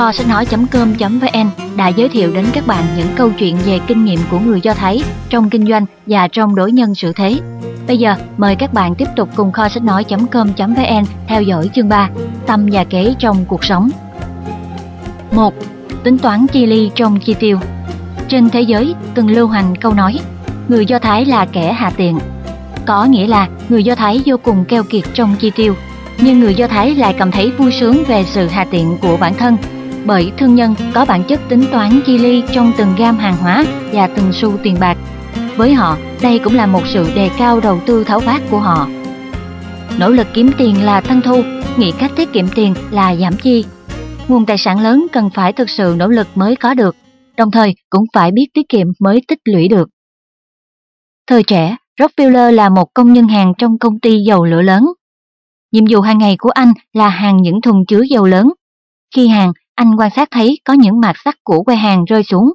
kho sách nói.com.vn đã giới thiệu đến các bạn những câu chuyện về kinh nghiệm của người Do Thái trong kinh doanh và trong đối nhân xử thế. Bây giờ, mời các bạn tiếp tục cùng kho sách nói.com.vn theo dõi chương 3, tâm và kế trong cuộc sống. 1. Tính toán chi ly trong chi tiêu Trên thế giới, từng lưu hành câu nói, người Do Thái là kẻ hạ tiện. Có nghĩa là người Do Thái vô cùng keo kiệt trong chi tiêu, nhưng người Do Thái lại cảm thấy vui sướng về sự hạ tiện của bản thân bởi thương nhân có bản chất tính toán chi ly trong từng gam hàng hóa và từng xu tiền bạc. Với họ, đây cũng là một sự đề cao đầu tư tháo vát của họ. Nỗ lực kiếm tiền là tăng thu, nghĩ cách tiết kiệm tiền là giảm chi. Nguồn tài sản lớn cần phải thực sự nỗ lực mới có được, đồng thời cũng phải biết tiết kiệm mới tích lũy được. Thời trẻ, Rockefeller là một công nhân hàng trong công ty dầu lửa lớn. Nhiệm vụ hàng ngày của anh là hàng những thùng chứa dầu lớn. Khi hàng, anh quan sát thấy có những mạt sắt của que hàng rơi xuống.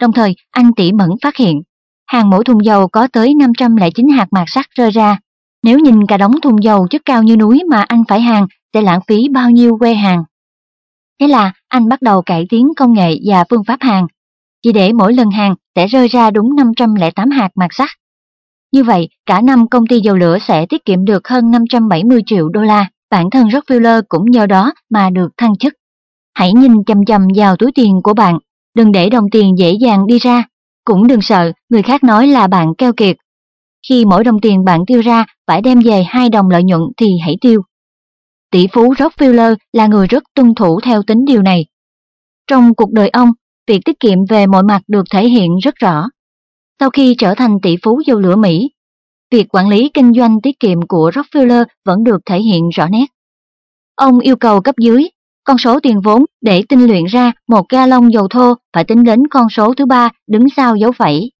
Đồng thời, anh tỉ mẩn phát hiện, hàng mỗi thùng dầu có tới 509 hạt mạt sắt rơi ra. Nếu nhìn cả đống thùng dầu chất cao như núi mà anh phải hàng, sẽ lãng phí bao nhiêu que hàng. Thế là anh bắt đầu cải tiến công nghệ và phương pháp hàng, chỉ để mỗi lần hàng sẽ rơi ra đúng 508 hạt mạt sắt. Như vậy, cả năm công ty dầu lửa sẽ tiết kiệm được hơn 570 triệu đô la. Bản thân Rockefeller cũng nhờ đó mà được thăng chức. Hãy nhìn chầm chầm vào túi tiền của bạn, đừng để đồng tiền dễ dàng đi ra. Cũng đừng sợ người khác nói là bạn keo kiệt. Khi mỗi đồng tiền bạn tiêu ra phải đem về hai đồng lợi nhuận thì hãy tiêu. Tỷ phú Rockefeller là người rất tuân thủ theo tính điều này. Trong cuộc đời ông, việc tiết kiệm về mọi mặt được thể hiện rất rõ. Sau khi trở thành tỷ phú dầu lửa Mỹ, việc quản lý kinh doanh tiết kiệm của Rockefeller vẫn được thể hiện rõ nét. Ông yêu cầu cấp dưới, con số tiền vốn để tinh luyện ra một ga lông dầu thô phải tính đến con số thứ ba đứng sau dấu phẩy.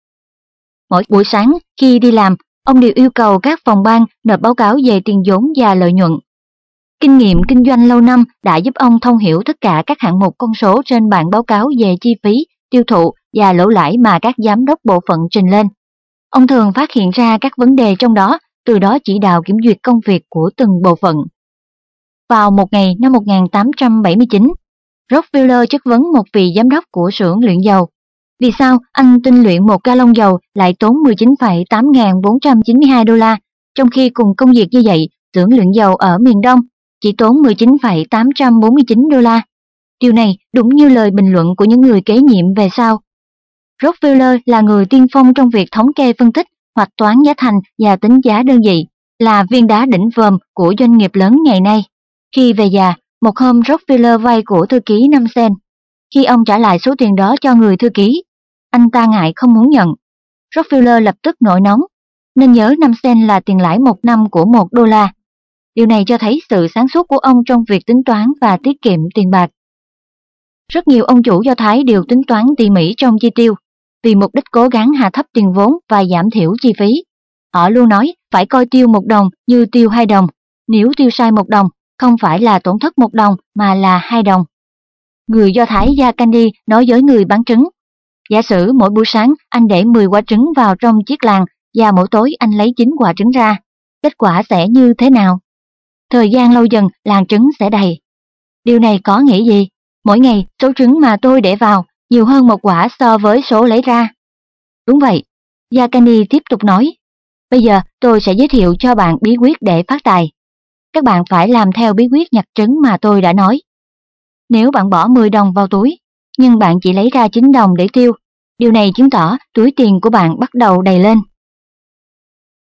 Mỗi buổi sáng khi đi làm, ông đều yêu cầu các phòng ban nộp báo cáo về tiền vốn và lợi nhuận. Kinh nghiệm kinh doanh lâu năm đã giúp ông thông hiểu tất cả các hạng mục con số trên bảng báo cáo về chi phí, tiêu thụ và lỗ lãi mà các giám đốc bộ phận trình lên. Ông thường phát hiện ra các vấn đề trong đó, từ đó chỉ đạo kiểm duyệt công việc của từng bộ phận. Vào một ngày năm 1879, Rockefeller chất vấn một vị giám đốc của xưởng luyện dầu. Vì sao anh tinh luyện một ga lông dầu lại tốn 19,8492 đô la, trong khi cùng công việc như vậy, xưởng luyện dầu ở miền Đông chỉ tốn 19,849 đô la. Điều này đúng như lời bình luận của những người kế nhiệm về sau. Rockefeller là người tiên phong trong việc thống kê phân tích hoặc toán giá thành và tính giá đơn vị, là viên đá đỉnh vòm của doanh nghiệp lớn ngày nay. Khi về già, một hôm Rockefeller vay của thư ký 5 sen. Khi ông trả lại số tiền đó cho người thư ký, anh ta ngại không muốn nhận. Rockefeller lập tức nổi nóng, nên nhớ 5 sen là tiền lãi một năm của một đô la. Điều này cho thấy sự sáng suốt của ông trong việc tính toán và tiết kiệm tiền bạc. Rất nhiều ông chủ Do Thái đều tính toán tỉ mỉ trong chi tiêu, vì mục đích cố gắng hạ thấp tiền vốn và giảm thiểu chi phí. Họ luôn nói phải coi tiêu một đồng như tiêu hai đồng, nếu tiêu sai một đồng, không phải là tổn thất một đồng mà là hai đồng. Người Do Thái Gia Candy nói với người bán trứng, giả sử mỗi buổi sáng anh để 10 quả trứng vào trong chiếc làng và mỗi tối anh lấy 9 quả trứng ra, kết quả sẽ như thế nào? Thời gian lâu dần làng trứng sẽ đầy. Điều này có nghĩa gì? Mỗi ngày số trứng mà tôi để vào nhiều hơn một quả so với số lấy ra. Đúng vậy, Yakani tiếp tục nói. Bây giờ tôi sẽ giới thiệu cho bạn bí quyết để phát tài. Các bạn phải làm theo bí quyết nhặt trứng mà tôi đã nói. Nếu bạn bỏ 10 đồng vào túi, nhưng bạn chỉ lấy ra 9 đồng để tiêu, điều này chứng tỏ túi tiền của bạn bắt đầu đầy lên.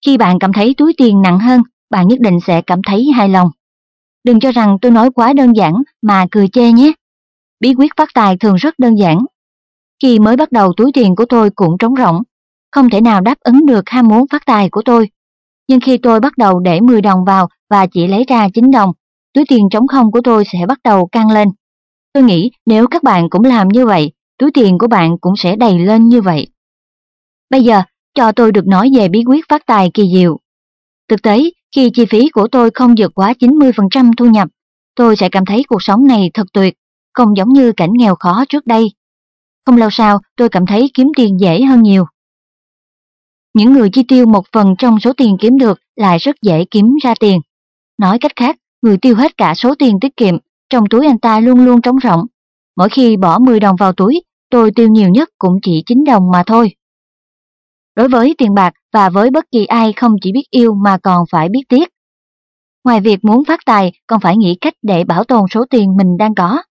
Khi bạn cảm thấy túi tiền nặng hơn, bạn nhất định sẽ cảm thấy hài lòng. Đừng cho rằng tôi nói quá đơn giản mà cười chê nhé. Bí quyết phát tài thường rất đơn giản. Khi mới bắt đầu túi tiền của tôi cũng trống rỗng, không thể nào đáp ứng được ham muốn phát tài của tôi. Nhưng khi tôi bắt đầu để 10 đồng vào và chỉ lấy ra 9 đồng, túi tiền trống không của tôi sẽ bắt đầu căng lên. Tôi nghĩ nếu các bạn cũng làm như vậy, túi tiền của bạn cũng sẽ đầy lên như vậy. Bây giờ, cho tôi được nói về bí quyết phát tài kỳ diệu. Thực tế, khi chi phí của tôi không vượt quá 90% thu nhập, tôi sẽ cảm thấy cuộc sống này thật tuyệt, không giống như cảnh nghèo khó trước đây. Không lâu sau, tôi cảm thấy kiếm tiền dễ hơn nhiều. Những người chi tiêu một phần trong số tiền kiếm được lại rất dễ kiếm ra tiền. Nói cách khác, người tiêu hết cả số tiền tiết kiệm, trong túi anh ta luôn luôn trống rỗng. mỗi khi bỏ 10 đồng vào túi, tôi tiêu nhiều nhất cũng chỉ 9 đồng mà thôi. Đối với tiền bạc và với bất kỳ ai không chỉ biết yêu mà còn phải biết tiếc. Ngoài việc muốn phát tài, còn phải nghĩ cách để bảo tồn số tiền mình đang có.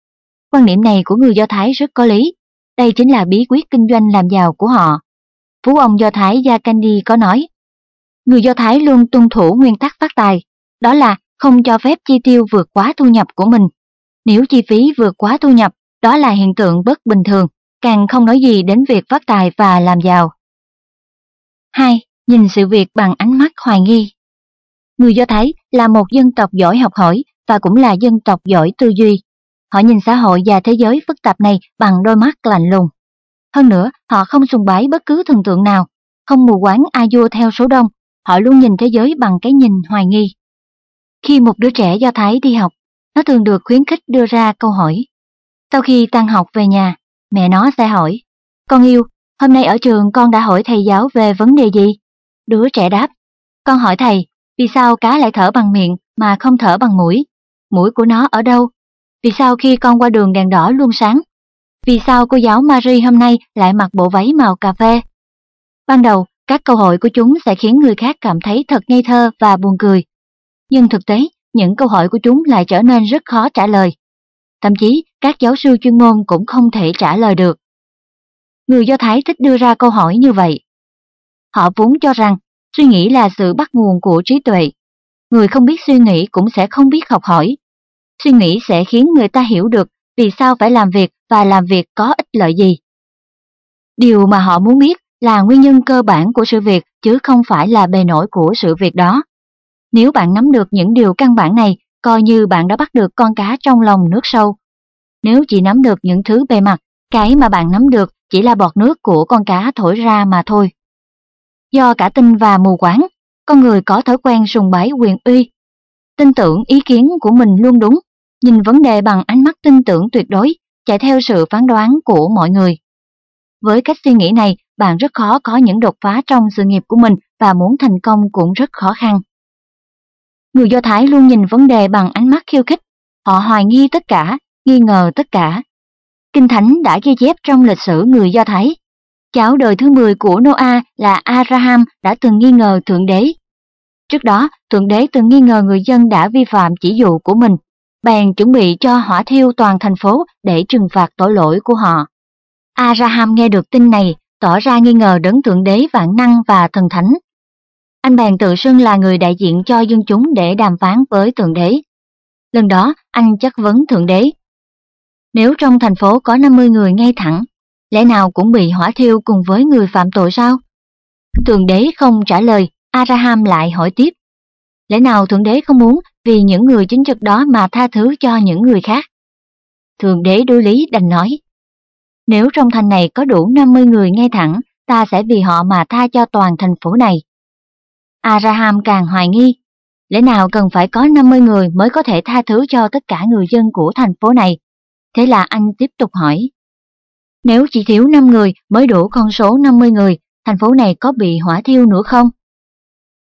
Quan niệm này của người Do Thái rất có lý. Đây chính là bí quyết kinh doanh làm giàu của họ. Phú ông Do Thái Gia Candy có nói, người Do Thái luôn tuân thủ nguyên tắc phát tài, đó là không cho phép chi tiêu vượt quá thu nhập của mình. Nếu chi phí vượt quá thu nhập, đó là hiện tượng bất bình thường, càng không nói gì đến việc phát tài và làm giàu. 2. Nhìn sự việc bằng ánh mắt hoài nghi Người Do Thái là một dân tộc giỏi học hỏi và cũng là dân tộc giỏi tư duy. Họ nhìn xã hội và thế giới phức tạp này bằng đôi mắt lạnh lùng. Hơn nữa, họ không sùng bái bất cứ thần tượng nào, không mù quáng a vua theo số đông, họ luôn nhìn thế giới bằng cái nhìn hoài nghi. Khi một đứa trẻ Do Thái đi học, nó thường được khuyến khích đưa ra câu hỏi. Sau khi tan học về nhà, mẹ nó sẽ hỏi, con yêu, hôm nay ở trường con đã hỏi thầy giáo về vấn đề gì? Đứa trẻ đáp, con hỏi thầy, vì sao cá lại thở bằng miệng mà không thở bằng mũi? Mũi của nó ở đâu? Vì sao khi con qua đường đèn đỏ luôn sáng? Vì sao cô giáo Marie hôm nay lại mặc bộ váy màu cà phê? Ban đầu, các câu hỏi của chúng sẽ khiến người khác cảm thấy thật ngây thơ và buồn cười. Nhưng thực tế, những câu hỏi của chúng lại trở nên rất khó trả lời. Thậm chí, các giáo sư chuyên môn cũng không thể trả lời được. Người Do Thái thích đưa ra câu hỏi như vậy. Họ vốn cho rằng suy nghĩ là sự bắt nguồn của trí tuệ. Người không biết suy nghĩ cũng sẽ không biết học hỏi. Suy nghĩ sẽ khiến người ta hiểu được vì sao phải làm việc và làm việc có ích lợi gì. Điều mà họ muốn biết là nguyên nhân cơ bản của sự việc chứ không phải là bề nổi của sự việc đó. Nếu bạn nắm được những điều căn bản này, coi như bạn đã bắt được con cá trong lòng nước sâu. Nếu chỉ nắm được những thứ bề mặt, cái mà bạn nắm được chỉ là bọt nước của con cá thổi ra mà thôi. Do cả tin và mù quáng, con người có thói quen sùng bái quyền uy. Tin tưởng ý kiến của mình luôn đúng, nhìn vấn đề bằng ánh mắt tin tưởng tuyệt đối, chạy theo sự phán đoán của mọi người. Với cách suy nghĩ này, bạn rất khó có những đột phá trong sự nghiệp của mình và muốn thành công cũng rất khó khăn. Người Do Thái luôn nhìn vấn đề bằng ánh mắt khiêu khích, họ hoài nghi tất cả, nghi ngờ tất cả. Kinh Thánh đã ghi chép trong lịch sử người Do Thái. Cháu đời thứ 10 của Noah là Abraham đã từng nghi ngờ Thượng Đế. Trước đó, Thượng Đế từng nghi ngờ người dân đã vi phạm chỉ dụ của mình, bèn chuẩn bị cho hỏa thiêu toàn thành phố để trừng phạt tội lỗi của họ. Araham nghe được tin này, tỏ ra nghi ngờ đấng Thượng Đế vạn năng và thần thánh. Anh bèn tự xưng là người đại diện cho dân chúng để đàm phán với Thượng Đế. Lần đó, anh chất vấn Thượng Đế. Nếu trong thành phố có 50 người ngay thẳng, lẽ nào cũng bị hỏa thiêu cùng với người phạm tội sao? Thượng Đế không trả lời, Araham lại hỏi tiếp. Lẽ nào Thượng Đế không muốn vì những người chính trực đó mà tha thứ cho những người khác? Thượng Đế đối lý đành nói. Nếu trong thành này có đủ 50 người ngay thẳng, ta sẽ vì họ mà tha cho toàn thành phố này. Araham càng hoài nghi, lẽ nào cần phải có 50 người mới có thể tha thứ cho tất cả người dân của thành phố này? Thế là anh tiếp tục hỏi. Nếu chỉ thiếu 5 người mới đủ con số 50 người, thành phố này có bị hỏa thiêu nữa không?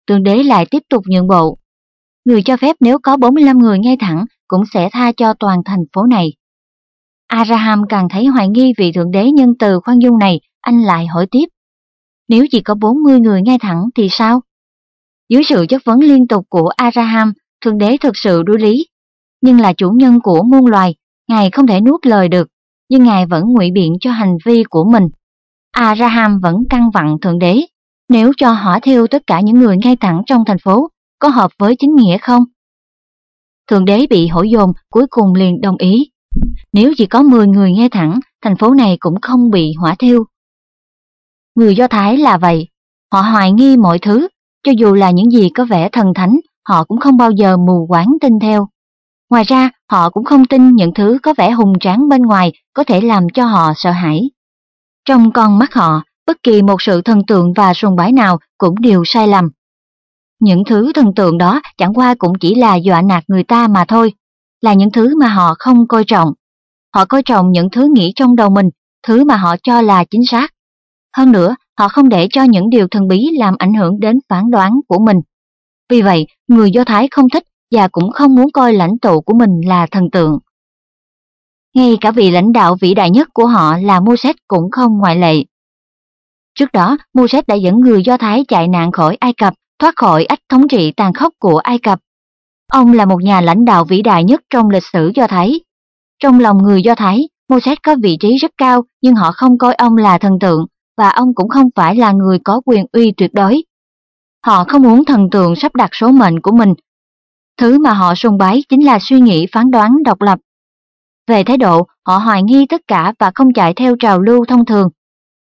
Tường đế lại tiếp tục nhượng bộ. Người cho phép nếu có 45 người ngay thẳng cũng sẽ tha cho toàn thành phố này. Araham càng thấy hoài nghi vì Thượng Đế nhân từ khoan dung này, anh lại hỏi tiếp. Nếu chỉ có 40 người ngay thẳng thì sao? Dưới sự chất vấn liên tục của Araham, Thượng Đế thực sự đối lý. Nhưng là chủ nhân của muôn loài, Ngài không thể nuốt lời được, nhưng Ngài vẫn ngụy biện cho hành vi của mình. Araham vẫn căng vặn Thượng Đế. Nếu cho họ thiêu tất cả những người ngay thẳng trong thành phố, có hợp với chính nghĩa không? Thượng Đế bị hỏi dồn, cuối cùng liền đồng ý. Nếu chỉ có 10 người nghe thẳng, thành phố này cũng không bị hỏa thiêu. Người Do Thái là vậy, họ hoài nghi mọi thứ, cho dù là những gì có vẻ thần thánh, họ cũng không bao giờ mù quáng tin theo. Ngoài ra, họ cũng không tin những thứ có vẻ hùng tráng bên ngoài có thể làm cho họ sợ hãi. Trong con mắt họ, bất kỳ một sự thần tượng và sùng bái nào cũng đều sai lầm. Những thứ thần tượng đó chẳng qua cũng chỉ là dọa nạt người ta mà thôi, là những thứ mà họ không coi trọng. Họ coi trọng những thứ nghĩ trong đầu mình, thứ mà họ cho là chính xác. Hơn nữa, họ không để cho những điều thần bí làm ảnh hưởng đến phán đoán của mình. Vì vậy, người Do Thái không thích và cũng không muốn coi lãnh tụ của mình là thần tượng. ngay cả vị lãnh đạo vĩ đại nhất của họ là Moses cũng không ngoại lệ. Trước đó, Moses đã dẫn người Do Thái chạy nạn khỏi Ai Cập, thoát khỏi ách thống trị tàn khốc của Ai Cập. Ông là một nhà lãnh đạo vĩ đại nhất trong lịch sử Do Thái. Trong lòng người Do Thái, Moses có vị trí rất cao nhưng họ không coi ông là thần tượng và ông cũng không phải là người có quyền uy tuyệt đối. Họ không muốn thần tượng sắp đặt số mệnh của mình. Thứ mà họ sùng bái chính là suy nghĩ phán đoán độc lập. Về thái độ, họ hoài nghi tất cả và không chạy theo trào lưu thông thường.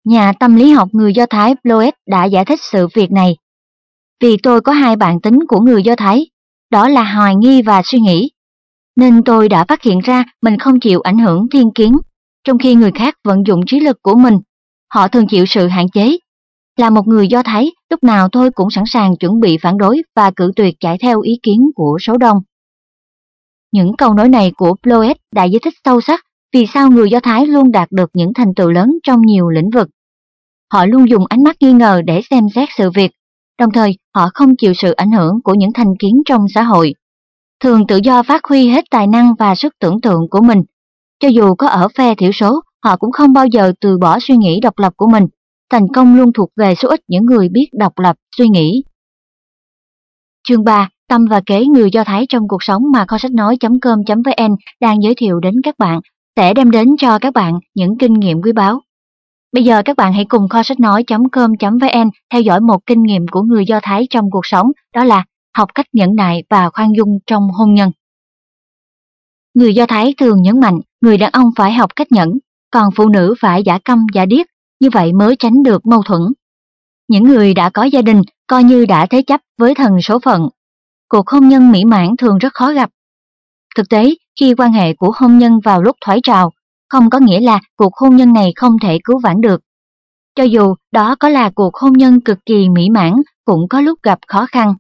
Nhà tâm lý học người Do Thái Bloet đã giải thích sự việc này. Vì tôi có hai bản tính của người Do Thái, đó là hoài nghi và suy nghĩ. Nên tôi đã phát hiện ra mình không chịu ảnh hưởng thiên kiến, trong khi người khác vận dụng trí lực của mình. Họ thường chịu sự hạn chế. Là một người Do Thái, lúc nào tôi cũng sẵn sàng chuẩn bị phản đối và cự tuyệt chạy theo ý kiến của số đông. Những câu nói này của Bloet đã giải thích sâu sắc vì sao người Do Thái luôn đạt được những thành tựu lớn trong nhiều lĩnh vực. Họ luôn dùng ánh mắt nghi ngờ để xem xét sự việc, đồng thời họ không chịu sự ảnh hưởng của những thành kiến trong xã hội. Thường tự do phát huy hết tài năng và sức tưởng tượng của mình. Cho dù có ở phe thiểu số, họ cũng không bao giờ từ bỏ suy nghĩ độc lập của mình. Thành công luôn thuộc về số ít những người biết độc lập, suy nghĩ. Chương 3 Tâm và kế người Do Thái trong cuộc sống mà kho sách nói.com.vn đang giới thiệu đến các bạn sẽ đem đến cho các bạn những kinh nghiệm quý báu. Bây giờ các bạn hãy cùng kho sách nói.com.vn theo dõi một kinh nghiệm của người Do Thái trong cuộc sống, đó là học cách nhẫn nại và khoan dung trong hôn nhân. Người Do Thái thường nhấn mạnh người đàn ông phải học cách nhẫn, còn phụ nữ phải giả câm giả điếc, như vậy mới tránh được mâu thuẫn. Những người đã có gia đình coi như đã thế chấp với thần số phận. Cuộc hôn nhân mỹ mãn thường rất khó gặp. Thực tế, khi quan hệ của hôn nhân vào lúc thoái trào, không có nghĩa là cuộc hôn nhân này không thể cứu vãn được. Cho dù đó có là cuộc hôn nhân cực kỳ mỹ mãn, cũng có lúc gặp khó khăn.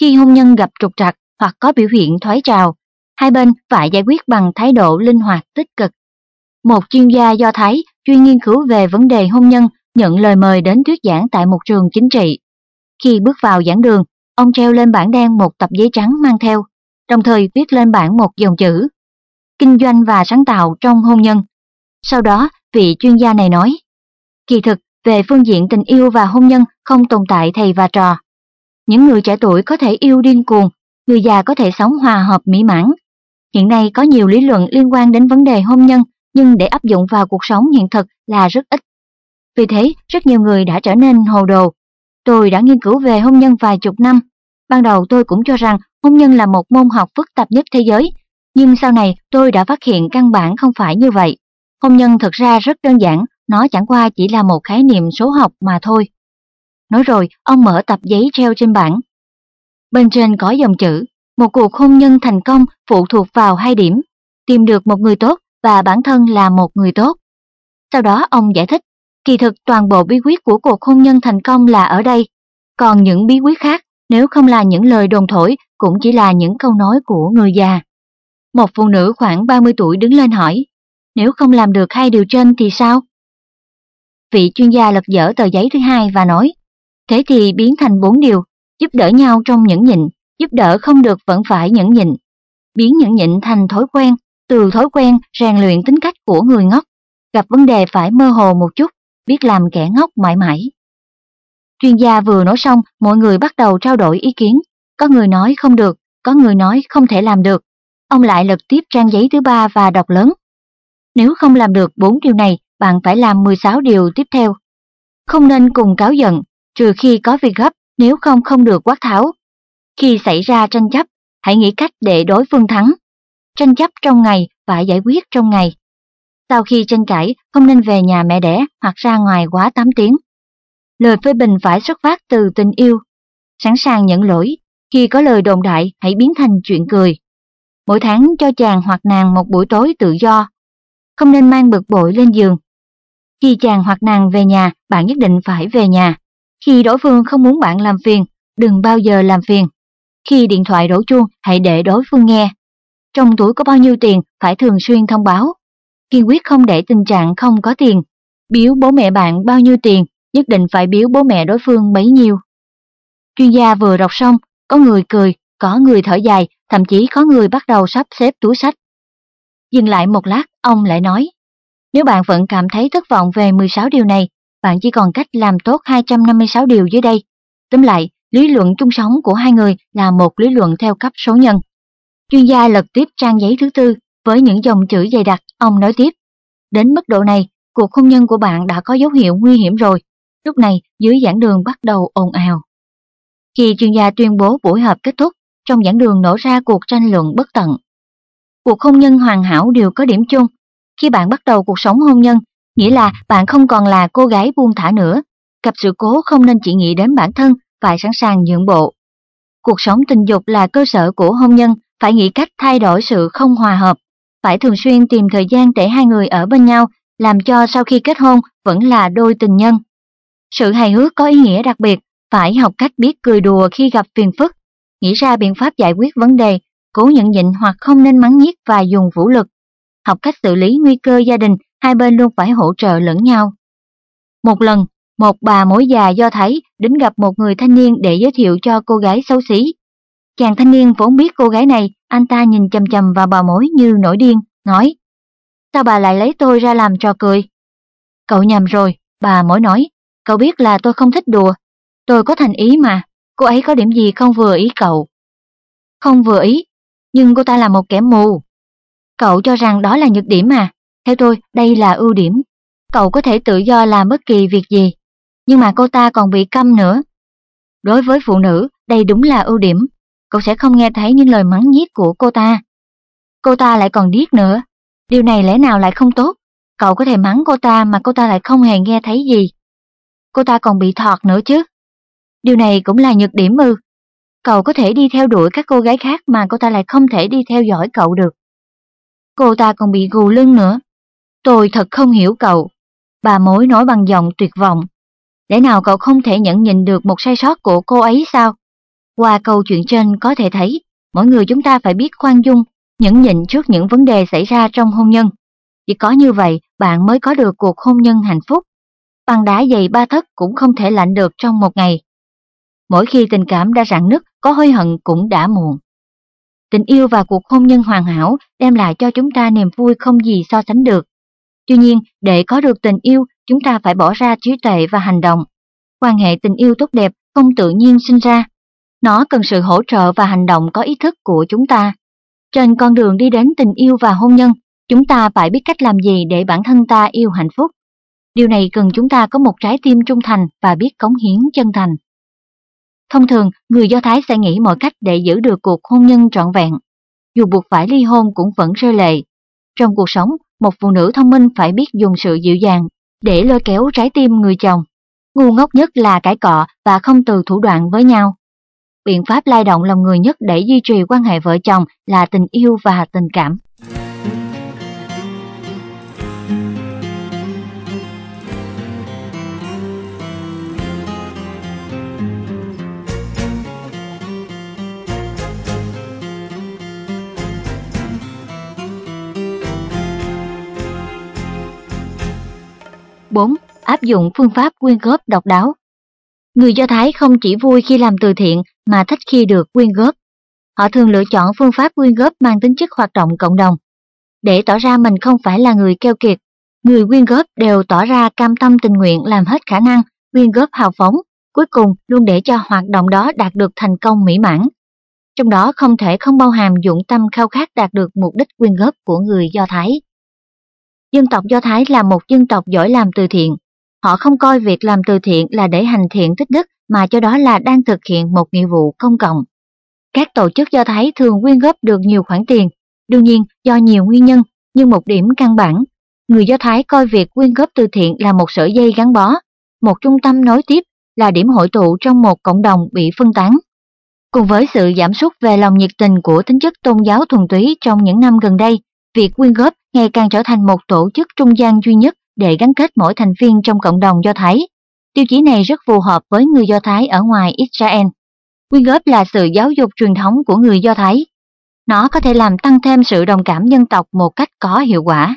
Khi hôn nhân gặp trục trặc hoặc có biểu hiện thoái trào, hai bên phải giải quyết bằng thái độ linh hoạt tích cực. Một chuyên gia Do Thái chuyên nghiên cứu về vấn đề hôn nhân nhận lời mời đến thuyết giảng tại một trường chính trị. Khi bước vào giảng đường, ông treo lên bảng đen một tập giấy trắng mang theo, đồng thời viết lên bảng một dòng chữ kinh doanh và sáng tạo trong hôn nhân. Sau đó, vị chuyên gia này nói, kỳ thực, về phương diện tình yêu và hôn nhân không tồn tại thầy và trò. Những người trẻ tuổi có thể yêu điên cuồng, người già có thể sống hòa hợp mỹ mãn. Hiện nay có nhiều lý luận liên quan đến vấn đề hôn nhân, nhưng để áp dụng vào cuộc sống hiện thực là rất ít. Vì thế, rất nhiều người đã trở nên hồ đồ. Tôi đã nghiên cứu về hôn nhân vài chục năm. Ban đầu tôi cũng cho rằng hôn nhân là một môn học phức tạp nhất thế giới, nhưng sau này tôi đã phát hiện căn bản không phải như vậy. Hôn nhân thực ra rất đơn giản, nó chẳng qua chỉ là một khái niệm số học mà thôi. Nói rồi, ông mở tập giấy treo trên bảng. Bên trên có dòng chữ, một cuộc hôn nhân thành công phụ thuộc vào hai điểm, tìm được một người tốt và bản thân là một người tốt. Sau đó ông giải thích, kỳ thực toàn bộ bí quyết của cuộc hôn nhân thành công là ở đây, còn những bí quyết khác nếu không là những lời đồn thổi cũng chỉ là những câu nói của người già. Một phụ nữ khoảng 30 tuổi đứng lên hỏi, nếu không làm được hai điều trên thì sao? Vị chuyên gia lật dở tờ giấy thứ hai và nói, thế thì biến thành bốn điều, giúp đỡ nhau trong nhẫn nhịn, giúp đỡ không được vẫn phải nhẫn nhịn. Biến nhẫn nhịn thành thói quen, từ thói quen rèn luyện tính cách của người ngốc, gặp vấn đề phải mơ hồ một chút, biết làm kẻ ngốc mãi mãi. Chuyên gia vừa nói xong, mọi người bắt đầu trao đổi ý kiến. Có người nói không được, có người nói không thể làm được. Ông lại lật tiếp trang giấy thứ ba và đọc lớn. Nếu không làm được bốn điều này, bạn phải làm 16 điều tiếp theo. Không nên cùng cáo giận, trừ khi có việc gấp, nếu không không được quát tháo. Khi xảy ra tranh chấp, hãy nghĩ cách để đối phương thắng. Tranh chấp trong ngày phải giải quyết trong ngày. Sau khi tranh cãi, không nên về nhà mẹ đẻ hoặc ra ngoài quá 8 tiếng. Lời phê bình phải xuất phát từ tình yêu. Sẵn sàng nhận lỗi, khi có lời đồn đại hãy biến thành chuyện cười. Mỗi tháng cho chàng hoặc nàng một buổi tối tự do. Không nên mang bực bội lên giường. Khi chàng hoặc nàng về nhà, bạn nhất định phải về nhà. Khi đối phương không muốn bạn làm phiền, đừng bao giờ làm phiền. Khi điện thoại đổ chuông, hãy để đối phương nghe. Trong túi có bao nhiêu tiền, phải thường xuyên thông báo. Kiên quyết không để tình trạng không có tiền. Biếu bố mẹ bạn bao nhiêu tiền, nhất định phải biếu bố mẹ đối phương bấy nhiêu. Chuyên gia vừa đọc xong, có người cười, có người thở dài, thậm chí có người bắt đầu sắp xếp túi sách. Dừng lại một lát, ông lại nói, nếu bạn vẫn cảm thấy thất vọng về 16 điều này, bạn chỉ còn cách làm tốt 256 điều dưới đây. Tóm lại, lý luận chung sống của hai người là một lý luận theo cấp số nhân. Chuyên gia lật tiếp trang giấy thứ tư, với những dòng chữ dày đặc, ông nói tiếp. Đến mức độ này, cuộc hôn nhân của bạn đã có dấu hiệu nguy hiểm rồi. Lúc này, dưới giảng đường bắt đầu ồn ào. Khi chuyên gia tuyên bố buổi họp kết thúc, trong giảng đường nổ ra cuộc tranh luận bất tận. Cuộc hôn nhân hoàn hảo đều có điểm chung. Khi bạn bắt đầu cuộc sống hôn nhân, nghĩa là bạn không còn là cô gái buông thả nữa. Gặp sự cố không nên chỉ nghĩ đến bản thân, phải sẵn sàng nhượng bộ. Cuộc sống tình dục là cơ sở của hôn nhân, phải nghĩ cách thay đổi sự không hòa hợp, phải thường xuyên tìm thời gian để hai người ở bên nhau, làm cho sau khi kết hôn vẫn là đôi tình nhân. Sự hài hước có ý nghĩa đặc biệt, phải học cách biết cười đùa khi gặp phiền phức, nghĩ ra biện pháp giải quyết vấn đề, cố nhận nhịn hoặc không nên mắng nhiếc và dùng vũ lực. Học cách xử lý nguy cơ gia đình, hai bên luôn phải hỗ trợ lẫn nhau. Một lần, một bà mối già do thấy đến gặp một người thanh niên để giới thiệu cho cô gái xấu xí. Chàng thanh niên vốn biết cô gái này, anh ta nhìn chầm chầm vào bà mối như nổi điên, nói Sao bà lại lấy tôi ra làm trò cười? Cậu nhầm rồi, bà mối nói, cậu biết là tôi không thích đùa. Tôi có thành ý mà, cô ấy có điểm gì không vừa ý cậu? Không vừa ý, nhưng cô ta là một kẻ mù. Cậu cho rằng đó là nhược điểm à? Theo tôi, đây là ưu điểm. Cậu có thể tự do làm bất kỳ việc gì, nhưng mà cô ta còn bị câm nữa. Đối với phụ nữ, đây đúng là ưu điểm. Cậu sẽ không nghe thấy những lời mắng nhiếc của cô ta. Cô ta lại còn điếc nữa. Điều này lẽ nào lại không tốt? Cậu có thể mắng cô ta mà cô ta lại không hề nghe thấy gì. Cô ta còn bị thọt nữa chứ. Điều này cũng là nhược điểm ư. Cậu có thể đi theo đuổi các cô gái khác mà cô ta lại không thể đi theo dõi cậu được. Cô ta còn bị gù lưng nữa. Tôi thật không hiểu cậu. Bà mối nói bằng giọng tuyệt vọng. Lẽ nào cậu không thể nhận nhìn được một sai sót của cô ấy sao? Qua câu chuyện trên có thể thấy, mỗi người chúng ta phải biết khoan dung, nhẫn nhịn trước những vấn đề xảy ra trong hôn nhân. Chỉ có như vậy, bạn mới có được cuộc hôn nhân hạnh phúc. Băng đá dày ba thất cũng không thể lạnh được trong một ngày. Mỗi khi tình cảm đã rạn nứt, có hối hận cũng đã muộn. Tình yêu và cuộc hôn nhân hoàn hảo đem lại cho chúng ta niềm vui không gì so sánh được. Tuy nhiên, để có được tình yêu, chúng ta phải bỏ ra trí tuệ và hành động. Quan hệ tình yêu tốt đẹp không tự nhiên sinh ra. Nó cần sự hỗ trợ và hành động có ý thức của chúng ta. Trên con đường đi đến tình yêu và hôn nhân, chúng ta phải biết cách làm gì để bản thân ta yêu hạnh phúc. Điều này cần chúng ta có một trái tim trung thành và biết cống hiến chân thành. Thông thường, người Do Thái sẽ nghĩ mọi cách để giữ được cuộc hôn nhân trọn vẹn. Dù buộc phải ly hôn cũng vẫn rơi lệ. Trong cuộc sống, một phụ nữ thông minh phải biết dùng sự dịu dàng để lôi kéo trái tim người chồng. Ngu ngốc nhất là cãi cọ và không từ thủ đoạn với nhau. Biện pháp lai động lòng người nhất để duy trì quan hệ vợ chồng là tình yêu và tình cảm. Bốn, áp dụng phương pháp quyên góp độc đáo. Người Do Thái không chỉ vui khi làm từ thiện mà thích khi được quyên góp. Họ thường lựa chọn phương pháp quyên góp mang tính chất hoạt động cộng đồng. Để tỏ ra mình không phải là người keo kiệt, người quyên góp đều tỏ ra cam tâm tình nguyện làm hết khả năng, quyên góp hào phóng, cuối cùng luôn để cho hoạt động đó đạt được thành công mỹ mãn. Trong đó không thể không bao hàm dụng tâm khao khát đạt được mục đích quyên góp của người Do Thái. Dân tộc Do Thái là một dân tộc giỏi làm từ thiện. Họ không coi việc làm từ thiện là để hành thiện tích đức mà cho đó là đang thực hiện một nghĩa vụ công cộng. Các tổ chức Do Thái thường quyên góp được nhiều khoản tiền, đương nhiên do nhiều nguyên nhân, nhưng một điểm căn bản, người Do Thái coi việc quyên góp từ thiện là một sợi dây gắn bó, một trung tâm nối tiếp, là điểm hội tụ trong một cộng đồng bị phân tán. Cùng với sự giảm sút về lòng nhiệt tình của tính chất tôn giáo thuần túy trong những năm gần đây, việc quyên góp ngày càng trở thành một tổ chức trung gian duy nhất để gắn kết mỗi thành viên trong cộng đồng Do Thái. Tiêu chí này rất phù hợp với người Do Thái ở ngoài Israel. Quyên góp là sự giáo dục truyền thống của người Do Thái. Nó có thể làm tăng thêm sự đồng cảm dân tộc một cách có hiệu quả.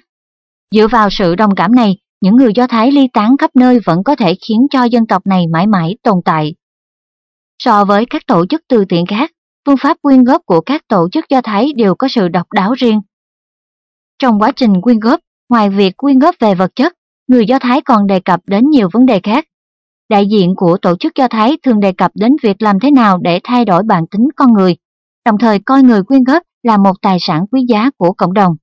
Dựa vào sự đồng cảm này, những người Do Thái ly tán khắp nơi vẫn có thể khiến cho dân tộc này mãi mãi tồn tại. So với các tổ chức từ thiện khác, phương pháp quyên góp của các tổ chức Do Thái đều có sự độc đáo riêng. Trong quá trình quyên góp, ngoài việc quyên góp về vật chất, người Do Thái còn đề cập đến nhiều vấn đề khác. Đại diện của tổ chức Do Thái thường đề cập đến việc làm thế nào để thay đổi bản tính con người, đồng thời coi người quyên góp là một tài sản quý giá của cộng đồng.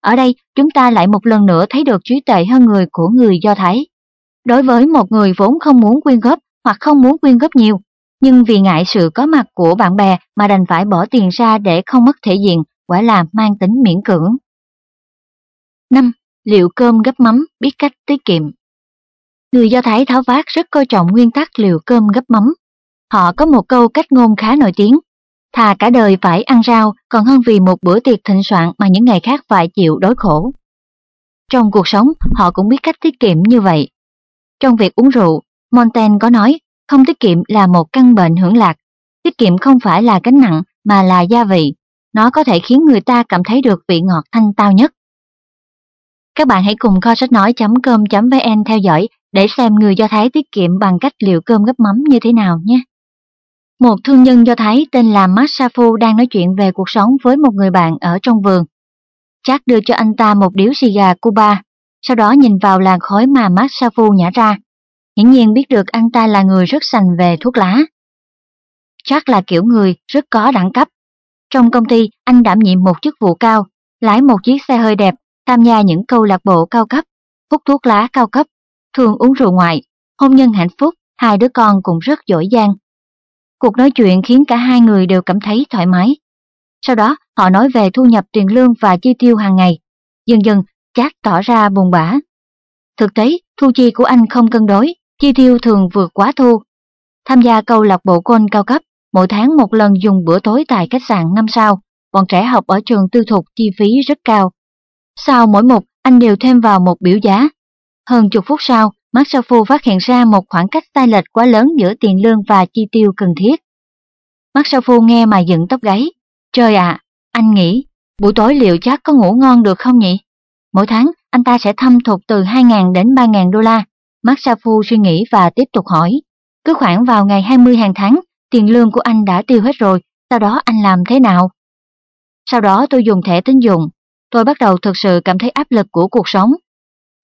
Ở đây, chúng ta lại một lần nữa thấy được trí tuệ hơn người của người Do Thái. Đối với một người vốn không muốn quyên góp hoặc không muốn quyên góp nhiều, nhưng vì ngại sự có mặt của bạn bè mà đành phải bỏ tiền ra để không mất thể diện, quả là mang tính miễn cưỡng. 5. Liệu cơm gấp mắm biết cách tiết kiệm Người Do Thái tháo vát rất coi trọng nguyên tắc liệu cơm gấp mắm. Họ có một câu cách ngôn khá nổi tiếng, thà cả đời phải ăn rau còn hơn vì một bữa tiệc thịnh soạn mà những ngày khác phải chịu đói khổ. Trong cuộc sống, họ cũng biết cách tiết kiệm như vậy. Trong việc uống rượu, Montaigne có nói, không tiết kiệm là một căn bệnh hưởng lạc. Tiết kiệm không phải là gánh nặng mà là gia vị. Nó có thể khiến người ta cảm thấy được vị ngọt thanh tao nhất. Các bạn hãy cùng kho sách nói.com.vn theo dõi để xem người Do Thái tiết kiệm bằng cách liệu cơm gấp mắm như thế nào nhé. Một thương nhân Do Thái tên là Masafu đang nói chuyện về cuộc sống với một người bạn ở trong vườn. Jack đưa cho anh ta một điếu xì gà Cuba, sau đó nhìn vào làn khói mà Masafu nhả ra. Hiển nhiên biết được anh ta là người rất sành về thuốc lá. Jack là kiểu người rất có đẳng cấp. Trong công ty, anh đảm nhiệm một chức vụ cao, lái một chiếc xe hơi đẹp, tham gia những câu lạc bộ cao cấp, hút thuốc lá cao cấp, thường uống rượu ngoại, hôn nhân hạnh phúc, hai đứa con cũng rất giỏi giang. Cuộc nói chuyện khiến cả hai người đều cảm thấy thoải mái. Sau đó, họ nói về thu nhập tiền lương và chi tiêu hàng ngày. Dần dần, Chát tỏ ra buồn bã. Thực tế, thu chi của anh không cân đối, chi tiêu thường vượt quá thu. Tham gia câu lạc bộ côn cao cấp, mỗi tháng một lần dùng bữa tối tại khách sạn 5 sao, bọn trẻ học ở trường tư thục chi phí rất cao. Sau mỗi mục, anh đều thêm vào một biểu giá. Hơn chục phút sau, Maxafu phát hiện ra một khoảng cách sai lệch quá lớn giữa tiền lương và chi tiêu cần thiết. Maxafu nghe mà dựng tóc gáy. Trời ạ, anh nghĩ, buổi tối liệu chắc có ngủ ngon được không nhỉ? Mỗi tháng, anh ta sẽ thâm thụt từ 2.000 đến 3.000 đô la. Maxafu suy nghĩ và tiếp tục hỏi. Cứ khoảng vào ngày 20 hàng tháng, tiền lương của anh đã tiêu hết rồi, sau đó anh làm thế nào? Sau đó tôi dùng thẻ tín dụng. Tôi bắt đầu thực sự cảm thấy áp lực của cuộc sống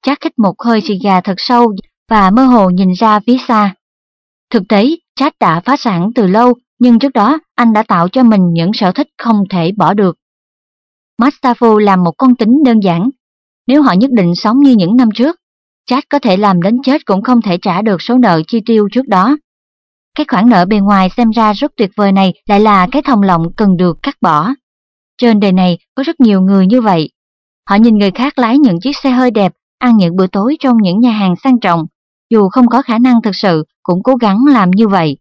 Chắc hít một hơi xì gà thật sâu và mơ hồ nhìn ra phía xa. Thực tế, Chad đã phá sản từ lâu, nhưng trước đó anh đã tạo cho mình những sở thích không thể bỏ được. Mustafa làm một con tính đơn giản. Nếu họ nhất định sống như những năm trước, Chad có thể làm đến chết cũng không thể trả được số nợ chi tiêu trước đó. Cái khoản nợ bề ngoài xem ra rất tuyệt vời này lại là cái thòng lọng cần được cắt bỏ. Trên đời này có rất nhiều người như vậy. Họ nhìn người khác lái những chiếc xe hơi đẹp ăn những bữa tối trong những nhà hàng sang trọng, dù không có khả năng thực sự cũng cố gắng làm như vậy.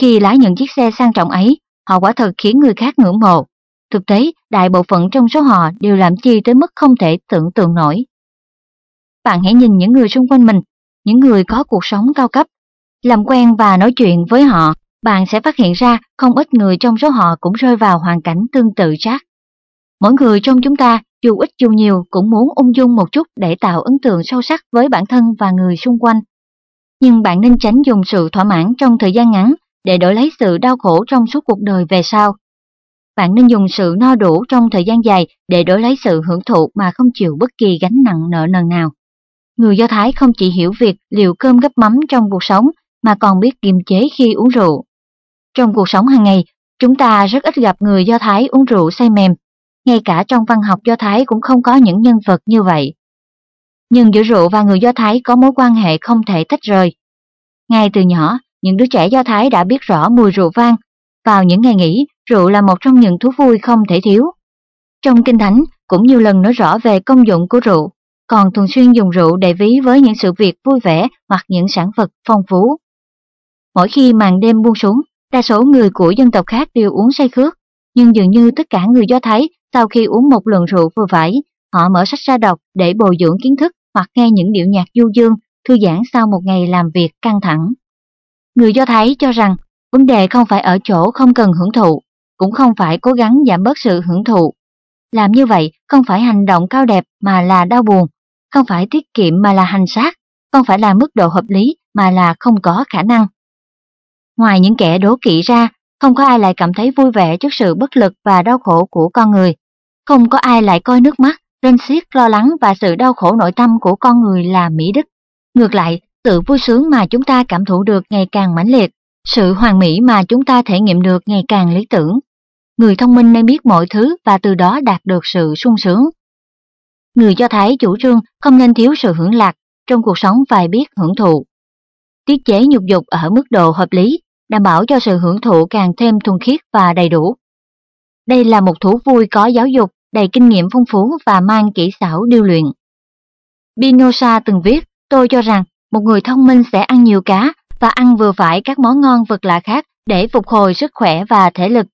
Khi lái những chiếc xe sang trọng ấy, họ quả thật khiến người khác ngưỡng mộ. Thực tế, đại bộ phận trong số họ đều làm chi tới mức không thể tưởng tượng nổi. Bạn hãy nhìn những người xung quanh mình, những người có cuộc sống cao cấp. Làm quen và nói chuyện với họ, bạn sẽ phát hiện ra không ít người trong số họ cũng rơi vào hoàn cảnh tương tự chắc. Mỗi người trong chúng ta, dù ít dù nhiều, cũng muốn ung dung một chút để tạo ấn tượng sâu sắc với bản thân và người xung quanh. Nhưng bạn nên tránh dùng sự thỏa mãn trong thời gian ngắn để đổi lấy sự đau khổ trong suốt cuộc đời về sau. Bạn nên dùng sự no đủ trong thời gian dài để đổi lấy sự hưởng thụ mà không chịu bất kỳ gánh nặng nợ nần nào. Người Do Thái không chỉ hiểu việc liều cơm gấp mắm trong cuộc sống mà còn biết kiềm chế khi uống rượu. Trong cuộc sống hàng ngày, chúng ta rất ít gặp người Do Thái uống rượu say mềm ngay cả trong văn học Do Thái cũng không có những nhân vật như vậy. Nhưng giữa rượu và người Do Thái có mối quan hệ không thể tách rời. Ngay từ nhỏ, những đứa trẻ Do Thái đã biết rõ mùi rượu vang. Vào những ngày nghỉ, rượu là một trong những thú vui không thể thiếu. Trong Kinh Thánh cũng nhiều lần nói rõ về công dụng của rượu, còn thường xuyên dùng rượu để ví với những sự việc vui vẻ hoặc những sản vật phong phú. Mỗi khi màn đêm buông xuống, đa số người của dân tộc khác đều uống say khước, nhưng dường như tất cả người Do Thái sau khi uống một lần rượu vừa phải, họ mở sách ra đọc để bồi dưỡng kiến thức hoặc nghe những điệu nhạc du dương, thư giãn sau một ngày làm việc căng thẳng. Người Do Thái cho rằng vấn đề không phải ở chỗ không cần hưởng thụ, cũng không phải cố gắng giảm bớt sự hưởng thụ. Làm như vậy không phải hành động cao đẹp mà là đau buồn, không phải tiết kiệm mà là hành sát, không phải là mức độ hợp lý mà là không có khả năng. Ngoài những kẻ đố kỵ ra, không có ai lại cảm thấy vui vẻ trước sự bất lực và đau khổ của con người. Không có ai lại coi nước mắt rên xiết lo lắng và sự đau khổ nội tâm của con người là mỹ đức. Ngược lại, sự vui sướng mà chúng ta cảm thụ được ngày càng mãnh liệt, sự hoàn mỹ mà chúng ta thể nghiệm được ngày càng lý tưởng. Người thông minh nên biết mọi thứ và từ đó đạt được sự sung sướng. Người Do Thái chủ trương không nên thiếu sự hưởng lạc, trong cuộc sống phải biết hưởng thụ. Tiết chế nhục dục ở mức độ hợp lý, đảm bảo cho sự hưởng thụ càng thêm thuần khiết và đầy đủ. Đây là một thú vui có giáo dục, đầy kinh nghiệm phong phú và mang kỹ xảo điêu luyện. Binosa từng viết, tôi cho rằng một người thông minh sẽ ăn nhiều cá và ăn vừa phải các món ngon vật lạ khác để phục hồi sức khỏe và thể lực.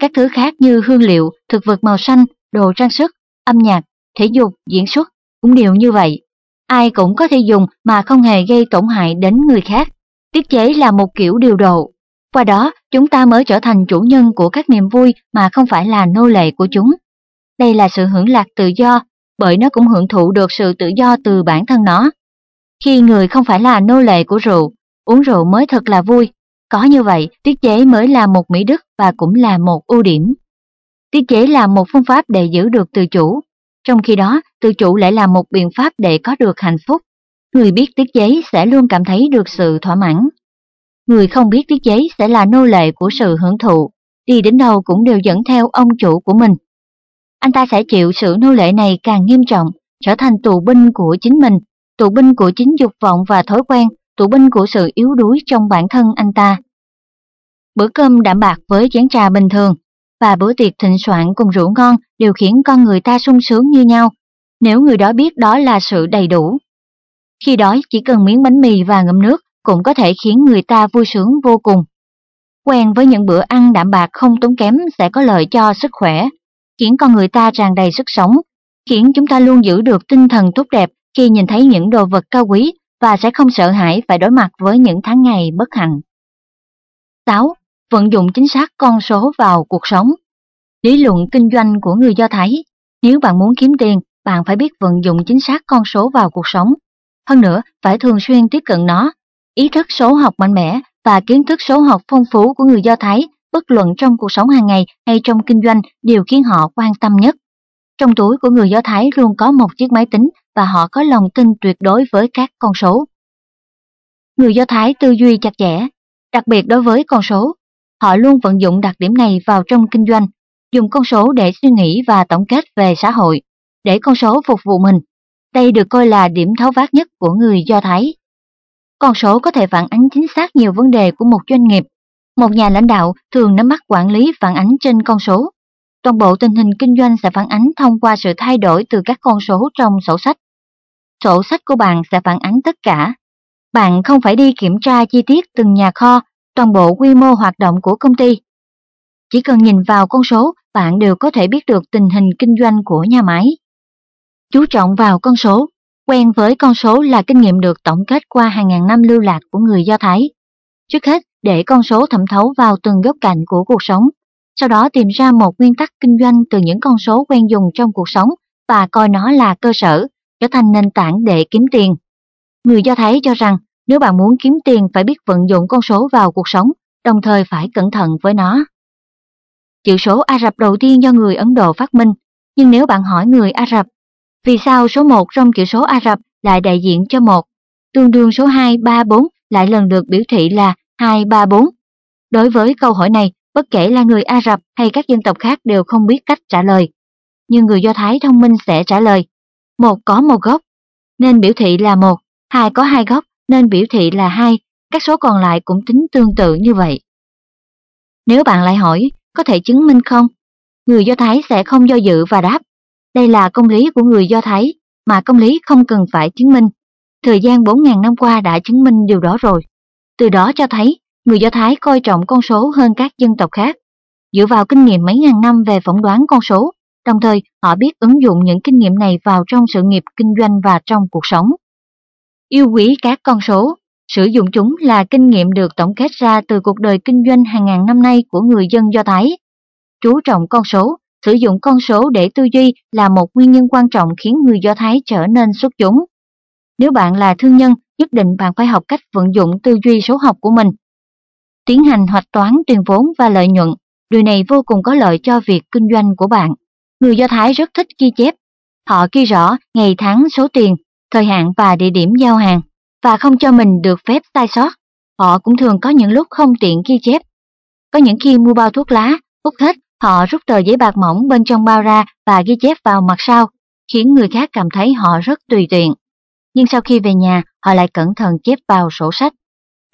Các thứ khác như hương liệu, thực vật màu xanh, đồ trang sức, âm nhạc, thể dục, diễn xuất cũng đều như vậy. Ai cũng có thể dùng mà không hề gây tổn hại đến người khác. Tiết chế là một kiểu điều độ. Qua đó, chúng ta mới trở thành chủ nhân của các niềm vui mà không phải là nô lệ của chúng. Đây là sự hưởng lạc tự do, bởi nó cũng hưởng thụ được sự tự do từ bản thân nó. Khi người không phải là nô lệ của rượu, uống rượu mới thật là vui. Có như vậy, tiết chế mới là một mỹ đức và cũng là một ưu điểm. Tiết chế là một phương pháp để giữ được tự chủ, trong khi đó tự chủ lại là một biện pháp để có được hạnh phúc. Người biết tiết chế sẽ luôn cảm thấy được sự thỏa mãn. Người không biết tiết chế sẽ là nô lệ của sự hưởng thụ, đi đến đâu cũng đều dẫn theo ông chủ của mình. Anh ta sẽ chịu sự nô lệ này càng nghiêm trọng, trở thành tù binh của chính mình, tù binh của chính dục vọng và thói quen, tù binh của sự yếu đuối trong bản thân anh ta. Bữa cơm đạm bạc với chén trà bình thường và bữa tiệc thịnh soạn cùng rượu ngon đều khiến con người ta sung sướng như nhau, nếu người đó biết đó là sự đầy đủ. Khi đói chỉ cần miếng bánh mì và ngậm nước cũng có thể khiến người ta vui sướng vô cùng. Quen với những bữa ăn đạm bạc không tốn kém sẽ có lợi cho sức khỏe, khiến con người ta tràn đầy sức sống, khiến chúng ta luôn giữ được tinh thần tốt đẹp khi nhìn thấy những đồ vật cao quý và sẽ không sợ hãi phải đối mặt với những tháng ngày bất hạnh. 6. Vận dụng chính xác con số vào cuộc sống Lý luận kinh doanh của người Do Thái Nếu bạn muốn kiếm tiền, bạn phải biết vận dụng chính xác con số vào cuộc sống. Hơn nữa, phải thường xuyên tiếp cận nó. Ý thức số học mạnh mẽ và kiến thức số học phong phú của người Do Thái, bất luận trong cuộc sống hàng ngày hay trong kinh doanh đều khiến họ quan tâm nhất. Trong túi của người Do Thái luôn có một chiếc máy tính và họ có lòng tin tuyệt đối với các con số. Người Do Thái tư duy chặt chẽ, đặc biệt đối với con số. Họ luôn vận dụng đặc điểm này vào trong kinh doanh, dùng con số để suy nghĩ và tổng kết về xã hội, để con số phục vụ mình. Đây được coi là điểm tháo vát nhất của người Do Thái. Con số có thể phản ánh chính xác nhiều vấn đề của một doanh nghiệp. Một nhà lãnh đạo thường nắm bắt quản lý phản ánh trên con số. Toàn bộ tình hình kinh doanh sẽ phản ánh thông qua sự thay đổi từ các con số trong sổ sách. Sổ sách của bạn sẽ phản ánh tất cả. Bạn không phải đi kiểm tra chi tiết từng nhà kho, toàn bộ quy mô hoạt động của công ty. Chỉ cần nhìn vào con số, bạn đều có thể biết được tình hình kinh doanh của nhà máy. Chú trọng vào con số, quen với con số là kinh nghiệm được tổng kết qua hàng ngàn năm lưu lạc của người Do Thái. Trước hết, để con số thẩm thấu vào từng góc cạnh của cuộc sống, sau đó tìm ra một nguyên tắc kinh doanh từ những con số quen dùng trong cuộc sống và coi nó là cơ sở, trở thành nền tảng để kiếm tiền. Người Do Thái cho rằng nếu bạn muốn kiếm tiền phải biết vận dụng con số vào cuộc sống, đồng thời phải cẩn thận với nó. Chữ số Ả Rập đầu tiên do người Ấn Độ phát minh, nhưng nếu bạn hỏi người Ả Rập, vì sao số 1 trong chữ số Ả Rập lại đại diện cho 1, tương đương số 2, 3, 4 lại lần lượt biểu thị là 2, 3, 4? Đối với câu hỏi này, bất kể là người Ả Rập hay các dân tộc khác đều không biết cách trả lời. Nhưng người Do Thái thông minh sẽ trả lời, một có một góc, nên biểu thị là một, hai có hai góc, nên biểu thị là hai, các số còn lại cũng tính tương tự như vậy. Nếu bạn lại hỏi, có thể chứng minh không? Người Do Thái sẽ không do dự và đáp, đây là công lý của người Do Thái, mà công lý không cần phải chứng minh. Thời gian 4.000 năm qua đã chứng minh điều đó rồi. Từ đó cho thấy, người Do Thái coi trọng con số hơn các dân tộc khác. Dựa vào kinh nghiệm mấy ngàn năm về phỏng đoán con số, đồng thời họ biết ứng dụng những kinh nghiệm này vào trong sự nghiệp kinh doanh và trong cuộc sống. Yêu quý các con số, sử dụng chúng là kinh nghiệm được tổng kết ra từ cuộc đời kinh doanh hàng ngàn năm nay của người dân Do Thái. Chú trọng con số, sử dụng con số để tư duy là một nguyên nhân quan trọng khiến người Do Thái trở nên xuất chúng. Nếu bạn là thương nhân, nhất định bạn phải học cách vận dụng tư duy số học của mình. Tiến hành hoạch toán tiền vốn và lợi nhuận, điều này vô cùng có lợi cho việc kinh doanh của bạn. Người Do Thái rất thích ghi chép, họ ghi rõ ngày tháng số tiền, thời hạn và địa điểm giao hàng, và không cho mình được phép sai sót. Họ cũng thường có những lúc không tiện ghi chép. Có những khi mua bao thuốc lá, hút hết, họ rút tờ giấy bạc mỏng bên trong bao ra và ghi chép vào mặt sau, khiến người khác cảm thấy họ rất tùy tiện. Nhưng sau khi về nhà, họ lại cẩn thận chép vào sổ sách.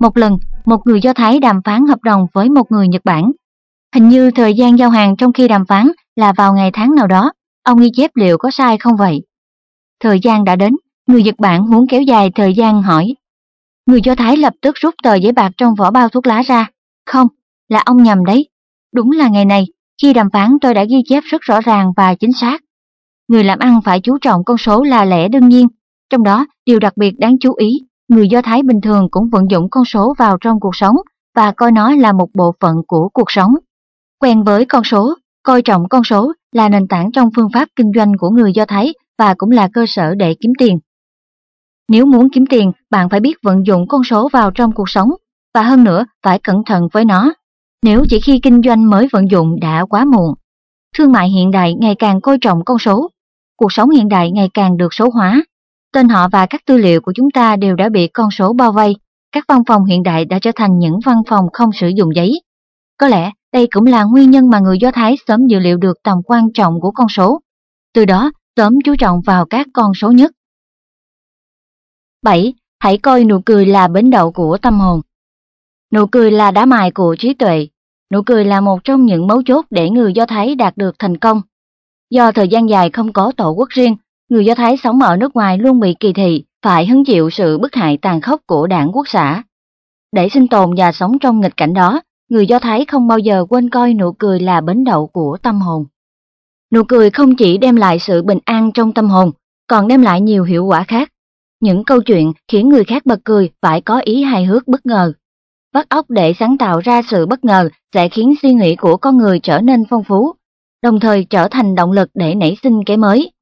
Một lần, một người Do Thái đàm phán hợp đồng với một người Nhật Bản. Hình như thời gian giao hàng trong khi đàm phán là vào ngày tháng nào đó, ông ghi chép liệu có sai không vậy? Thời gian đã đến, người Nhật Bản muốn kéo dài thời gian hỏi. Người Do Thái lập tức rút tờ giấy bạc trong vỏ bao thuốc lá ra. Không, là ông nhầm đấy. Đúng là ngày này, khi đàm phán tôi đã ghi chép rất rõ ràng và chính xác. Người làm ăn phải chú trọng con số là lẽ đương nhiên. Trong đó, điều đặc biệt đáng chú ý, người Do Thái bình thường cũng vận dụng con số vào trong cuộc sống và coi nó là một bộ phận của cuộc sống. Quen với con số, coi trọng con số là nền tảng trong phương pháp kinh doanh của người Do Thái và cũng là cơ sở để kiếm tiền. Nếu muốn kiếm tiền, bạn phải biết vận dụng con số vào trong cuộc sống, và hơn nữa phải cẩn thận với nó. Nếu chỉ khi kinh doanh mới vận dụng đã quá muộn. Thương mại hiện đại ngày càng coi trọng con số. Cuộc sống hiện đại ngày càng được số hóa. Tên họ và các tư liệu của chúng ta đều đã bị con số bao vây. Các văn phòng hiện đại đã trở thành những văn phòng không sử dụng giấy. Có lẽ đây cũng là nguyên nhân mà người Do Thái sớm dự liệu được tầm quan trọng của con số. Từ đó, sớm chú trọng vào các con số nhất. 7. Hãy coi nụ cười là bến đậu của tâm hồn. Nụ cười là đá mài của trí tuệ. Nụ cười là một trong những mấu chốt để người Do Thái đạt được thành công. Do thời gian dài không có tổ quốc riêng, người Do Thái sống ở nước ngoài luôn bị kỳ thị, phải hứng chịu sự bức hại tàn khốc của đảng quốc xã. Để sinh tồn và sống trong nghịch cảnh đó, người Do Thái không bao giờ quên coi nụ cười là bến đậu của tâm hồn. Nụ cười không chỉ đem lại sự bình an trong tâm hồn, còn đem lại nhiều hiệu quả khác. Những câu chuyện khiến người khác bật cười phải có ý hài hước bất ngờ vắt óc để sáng tạo ra sự bất ngờ sẽ khiến suy nghĩ của con người trở nên phong phú, đồng thời trở thành động lực để nảy sinh cái mới.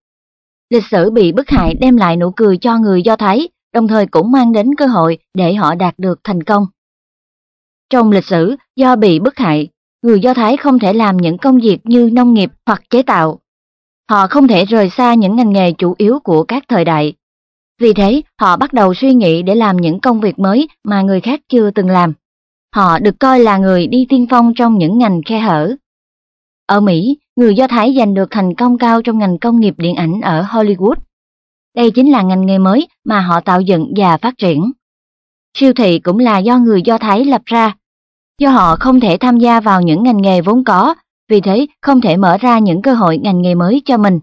Lịch sử bị bức hại đem lại nụ cười cho người Do Thái, đồng thời cũng mang đến cơ hội để họ đạt được thành công. Trong lịch sử, do bị bức hại, người Do Thái không thể làm những công việc như nông nghiệp hoặc chế tạo. Họ không thể rời xa những ngành nghề chủ yếu của các thời đại. Vì thế, họ bắt đầu suy nghĩ để làm những công việc mới mà người khác chưa từng làm. Họ được coi là người đi tiên phong trong những ngành khe hở. Ở Mỹ, người Do Thái giành được thành công cao trong ngành công nghiệp điện ảnh ở Hollywood. Đây chính là ngành nghề mới mà họ tạo dựng và phát triển. Siêu thị cũng là do người Do Thái lập ra. Do họ không thể tham gia vào những ngành nghề vốn có, vì thế không thể mở ra những cơ hội ngành nghề mới cho mình.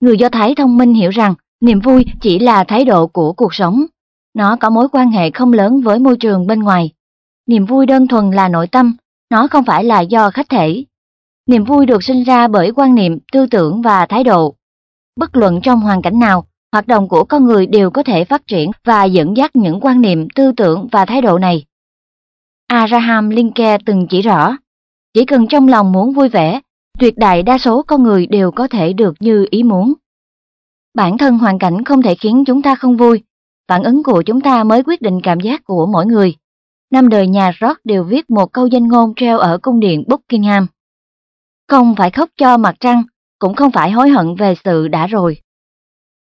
Người Do Thái thông minh hiểu rằng niềm vui chỉ là thái độ của cuộc sống. Nó có mối quan hệ không lớn với môi trường bên ngoài. Niềm vui đơn thuần là nội tâm, nó không phải là do khách thể. Niềm vui được sinh ra bởi quan niệm, tư tưởng và thái độ. Bất luận trong hoàn cảnh nào, hoạt động của con người đều có thể phát triển và dẫn dắt những quan niệm, tư tưởng và thái độ này. Abraham Linke từng chỉ rõ, chỉ cần trong lòng muốn vui vẻ, tuyệt đại đa số con người đều có thể được như ý muốn. Bản thân hoàn cảnh không thể khiến chúng ta không vui, phản ứng của chúng ta mới quyết định cảm giác của mỗi người. Năm đời nhà Rock đều viết một câu danh ngôn treo ở cung điện Buckingham. Không phải khóc cho mặt trăng, cũng không phải hối hận về sự đã rồi.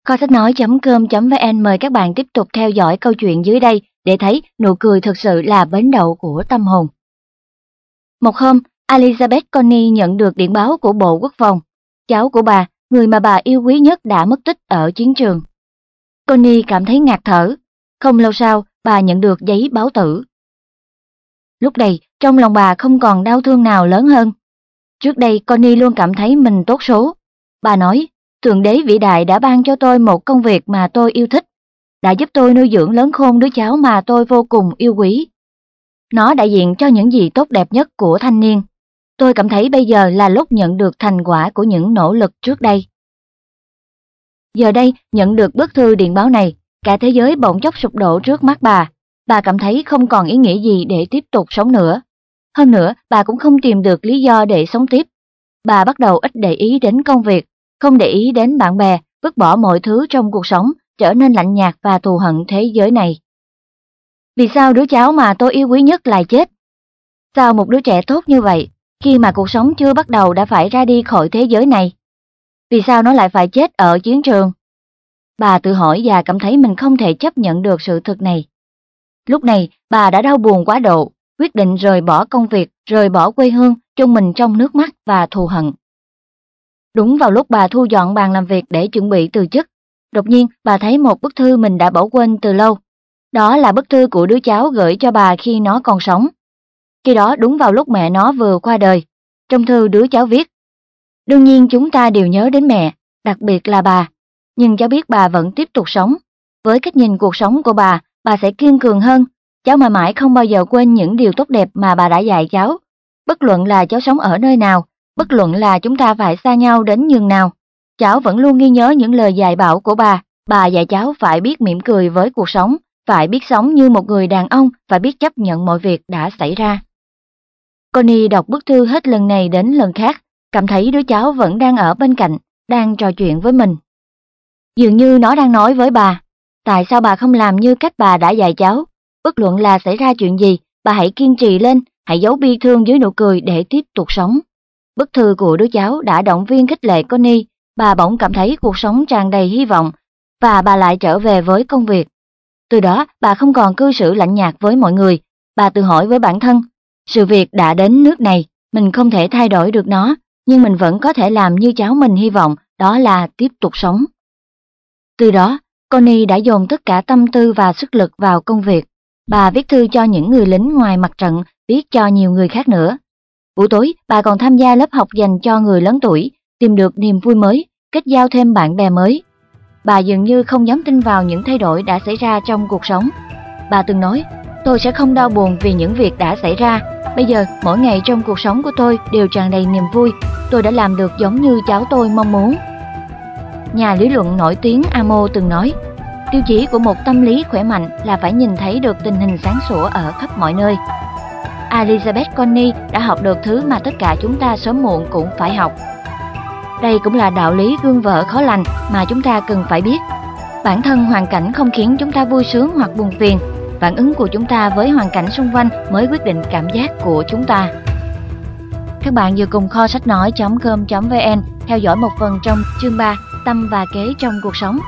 Kho sách nói.com.vn mời các bạn tiếp tục theo dõi câu chuyện dưới đây để thấy nụ cười thực sự là bến đậu của tâm hồn. Một hôm, Elizabeth Connie nhận được điện báo của Bộ Quốc phòng. Cháu của bà, người mà bà yêu quý nhất đã mất tích ở chiến trường. Connie cảm thấy ngạt thở. Không lâu sau, bà nhận được giấy báo tử. Lúc này, trong lòng bà không còn đau thương nào lớn hơn. Trước đây, Connie luôn cảm thấy mình tốt số. Bà nói, Thượng đế vĩ đại đã ban cho tôi một công việc mà tôi yêu thích, đã giúp tôi nuôi dưỡng lớn khôn đứa cháu mà tôi vô cùng yêu quý. Nó đại diện cho những gì tốt đẹp nhất của thanh niên. Tôi cảm thấy bây giờ là lúc nhận được thành quả của những nỗ lực trước đây. Giờ đây, nhận được bức thư điện báo này, cả thế giới bỗng chốc sụp đổ trước mắt bà. Bà cảm thấy không còn ý nghĩa gì để tiếp tục sống nữa. Hơn nữa, bà cũng không tìm được lý do để sống tiếp. Bà bắt đầu ít để ý đến công việc, không để ý đến bạn bè, vứt bỏ mọi thứ trong cuộc sống, trở nên lạnh nhạt và thù hận thế giới này. Vì sao đứa cháu mà tôi yêu quý nhất lại chết? Sao một đứa trẻ tốt như vậy, khi mà cuộc sống chưa bắt đầu đã phải ra đi khỏi thế giới này? Vì sao nó lại phải chết ở chiến trường? Bà tự hỏi và cảm thấy mình không thể chấp nhận được sự thật này. Lúc này, bà đã đau buồn quá độ, quyết định rời bỏ công việc, rời bỏ quê hương, chôn mình trong nước mắt và thù hận. Đúng vào lúc bà thu dọn bàn làm việc để chuẩn bị từ chức, đột nhiên bà thấy một bức thư mình đã bỏ quên từ lâu. Đó là bức thư của đứa cháu gửi cho bà khi nó còn sống. Khi đó đúng vào lúc mẹ nó vừa qua đời. Trong thư đứa cháu viết, Đương nhiên chúng ta đều nhớ đến mẹ, đặc biệt là bà. Nhưng cháu biết bà vẫn tiếp tục sống. Với cách nhìn cuộc sống của bà, bà sẽ kiên cường hơn. Cháu mãi mãi không bao giờ quên những điều tốt đẹp mà bà đã dạy cháu. Bất luận là cháu sống ở nơi nào, bất luận là chúng ta phải xa nhau đến nhường nào. Cháu vẫn luôn ghi nhớ những lời dạy bảo của bà. Bà dạy cháu phải biết mỉm cười với cuộc sống, phải biết sống như một người đàn ông, phải biết chấp nhận mọi việc đã xảy ra. Connie đọc bức thư hết lần này đến lần khác, cảm thấy đứa cháu vẫn đang ở bên cạnh, đang trò chuyện với mình. Dường như nó đang nói với bà, tại sao bà không làm như cách bà đã dạy cháu? Bất luận là xảy ra chuyện gì, bà hãy kiên trì lên, hãy giấu bi thương dưới nụ cười để tiếp tục sống. Bức thư của đứa cháu đã động viên khích lệ Connie, bà bỗng cảm thấy cuộc sống tràn đầy hy vọng, và bà lại trở về với công việc. Từ đó, bà không còn cư xử lạnh nhạt với mọi người, bà tự hỏi với bản thân, sự việc đã đến nước này, mình không thể thay đổi được nó, nhưng mình vẫn có thể làm như cháu mình hy vọng, đó là tiếp tục sống. Từ đó, Connie đã dồn tất cả tâm tư và sức lực vào công việc. Bà viết thư cho những người lính ngoài mặt trận, viết cho nhiều người khác nữa. Buổi tối, bà còn tham gia lớp học dành cho người lớn tuổi, tìm được niềm vui mới, kết giao thêm bạn bè mới. Bà dường như không dám tin vào những thay đổi đã xảy ra trong cuộc sống. Bà từng nói, tôi sẽ không đau buồn vì những việc đã xảy ra. Bây giờ, mỗi ngày trong cuộc sống của tôi đều tràn đầy niềm vui. Tôi đã làm được giống như cháu tôi mong muốn. Nhà lý luận nổi tiếng Amo từng nói, tiêu chí của một tâm lý khỏe mạnh là phải nhìn thấy được tình hình sáng sủa ở khắp mọi nơi. Elizabeth Connie đã học được thứ mà tất cả chúng ta sớm muộn cũng phải học. Đây cũng là đạo lý gương vợ khó lành mà chúng ta cần phải biết. Bản thân hoàn cảnh không khiến chúng ta vui sướng hoặc buồn phiền, phản ứng của chúng ta với hoàn cảnh xung quanh mới quyết định cảm giác của chúng ta. Các bạn vừa cùng kho sách nói.com.vn theo dõi một phần trong chương 3 Tâm và kế trong cuộc sống